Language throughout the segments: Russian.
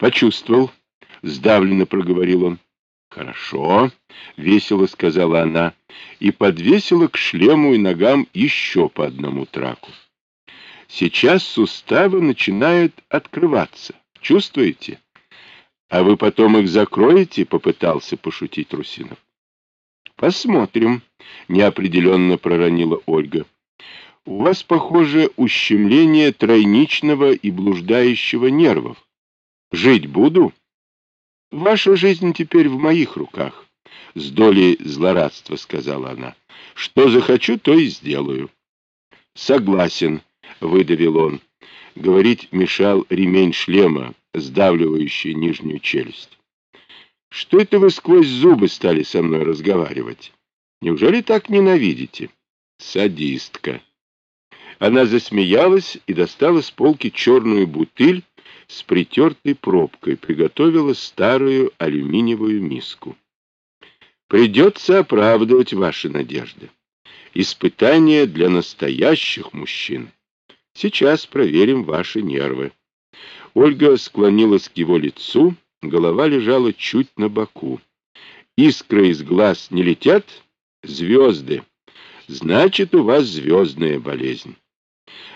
Почувствовал, сдавленно проговорил он. Хорошо, весело сказала она и подвесила к шлему и ногам еще по одному траку. Сейчас суставы начинают открываться. Чувствуете? А вы потом их закроете, попытался пошутить Русинов. Посмотрим, неопределенно проронила Ольга. У вас, похоже, ущемление тройничного и блуждающего нервов. Жить буду? Ваша жизнь теперь в моих руках, — с долей злорадства сказала она. Что захочу, то и сделаю. Согласен, — выдавил он. Говорить мешал ремень шлема, сдавливающий нижнюю челюсть. Что это вы сквозь зубы стали со мной разговаривать? Неужели так ненавидите? Садистка. Она засмеялась и достала с полки черную бутыль с притертой пробкой, приготовила старую алюминиевую миску. Придется оправдывать ваши надежды. Испытание для настоящих мужчин. Сейчас проверим ваши нервы. Ольга склонилась к его лицу, голова лежала чуть на боку. Искры из глаз не летят? Звезды. Значит, у вас звездная болезнь.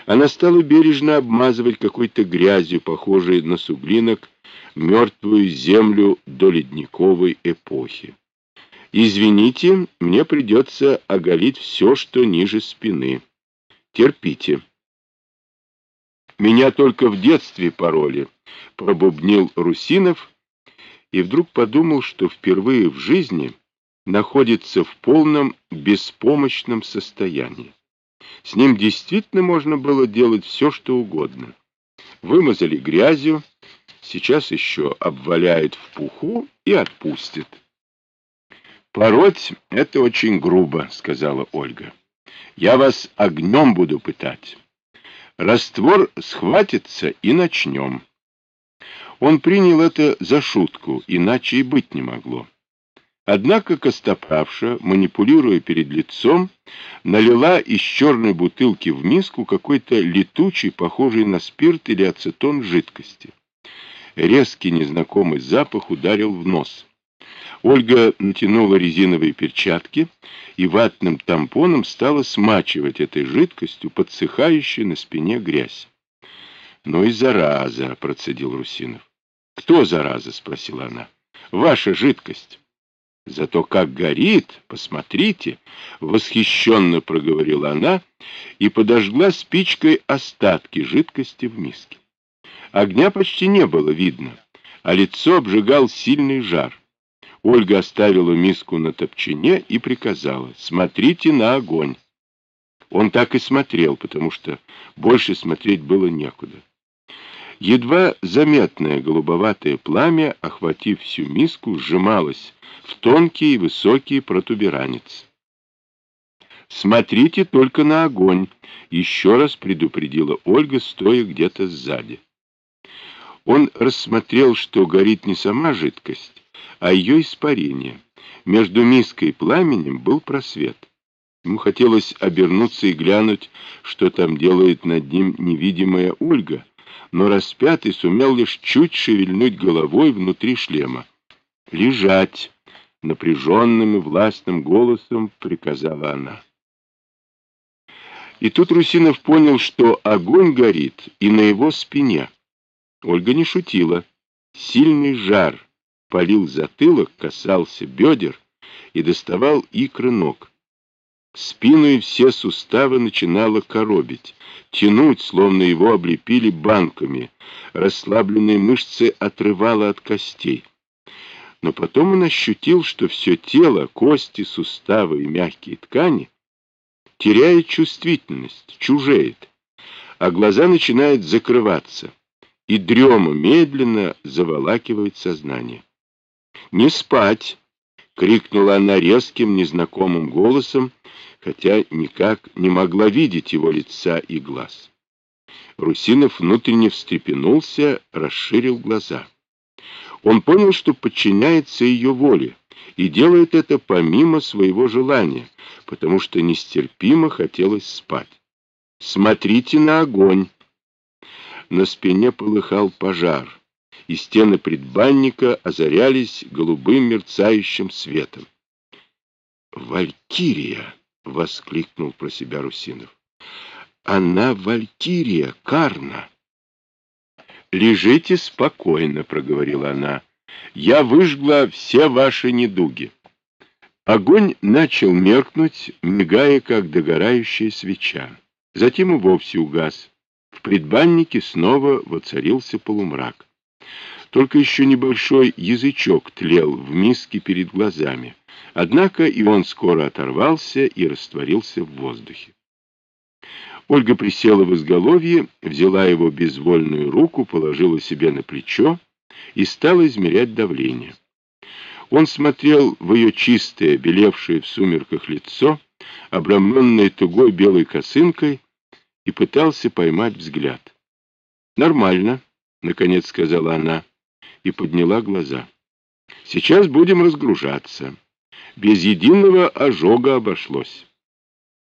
Она стала бережно обмазывать какой-то грязью, похожей на суглинок, мертвую землю до ледниковой эпохи. Извините, мне придется оголить все, что ниже спины. Терпите. Меня только в детстве пороли, пробубнил Русинов и вдруг подумал, что впервые в жизни находится в полном беспомощном состоянии. С ним действительно можно было делать все, что угодно. Вымазали грязью, сейчас еще обваляют в пуху и отпустят. «Пороть — это очень грубо», — сказала Ольга. «Я вас огнем буду пытать. Раствор схватится и начнем». Он принял это за шутку, иначе и быть не могло. Однако Костоправша, манипулируя перед лицом, налила из черной бутылки в миску какой-то летучий, похожий на спирт или ацетон жидкости. Резкий незнакомый запах ударил в нос. Ольга натянула резиновые перчатки и ватным тампоном стала смачивать этой жидкостью подсыхающую на спине грязь. «Ну и зараза!» — процедил Русинов. «Кто зараза?» — спросила она. «Ваша жидкость». Зато как горит, посмотрите, восхищенно проговорила она и подожгла спичкой остатки жидкости в миске. Огня почти не было видно, а лицо обжигал сильный жар. Ольга оставила миску на топчине и приказала «Смотрите на огонь». Он так и смотрел, потому что больше смотреть было некуда. Едва заметное голубоватое пламя, охватив всю миску, сжималось в тонкий и высокий протуберанец. «Смотрите только на огонь», — еще раз предупредила Ольга, стоя где-то сзади. Он рассмотрел, что горит не сама жидкость, а ее испарение. Между миской и пламенем был просвет. Ему хотелось обернуться и глянуть, что там делает над ним невидимая Ольга, но распятый сумел лишь чуть шевельнуть головой внутри шлема. «Лежать!» — напряженным и властным голосом приказала она. И тут Русинов понял, что огонь горит и на его спине. Ольга не шутила. Сильный жар палил затылок, касался бедер и доставал икры ног. Спину и все суставы начинало коробить, тянуть, словно его облепили банками, расслабленные мышцы отрывало от костей. Но потом он ощутил, что все тело, кости, суставы и мягкие ткани теряет чувствительность, чужеет, а глаза начинают закрываться, и дрема медленно заволакивает сознание. «Не спать!» — крикнула она резким, незнакомым голосом, хотя никак не могла видеть его лица и глаз. Русинов внутренне встрепенулся, расширил глаза. Он понял, что подчиняется ее воле, и делает это помимо своего желания, потому что нестерпимо хотелось спать. «Смотрите на огонь!» На спине полыхал пожар. и стены предбанника озарялись голубым мерцающим светом. «Валькирия!» — воскликнул про себя Русинов. «Она Валькирия, Карна!» «Лежите спокойно», — проговорила она. «Я выжгла все ваши недуги». Огонь начал меркнуть, мигая, как догорающая свеча. Затем и вовсе угас. В предбаннике снова воцарился полумрак. Только еще небольшой язычок тлел в миске перед глазами. Однако и он скоро оторвался и растворился в воздухе. Ольга присела в изголовье, взяла его безвольную руку, положила себе на плечо и стала измерять давление. Он смотрел в ее чистое, белевшее в сумерках лицо, обрамленное тугой белой косынкой, и пытался поймать взгляд. «Нормально», — наконец сказала она, и подняла глаза. «Сейчас будем разгружаться. Без единого ожога обошлось».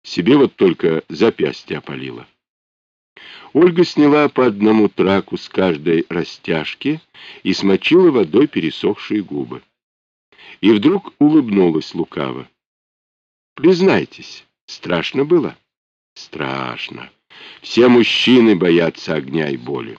Себе вот только запястье опалило. Ольга сняла по одному траку с каждой растяжки и смочила водой пересохшие губы. И вдруг улыбнулась лукаво. «Признайтесь, страшно было?» «Страшно. Все мужчины боятся огня и боли.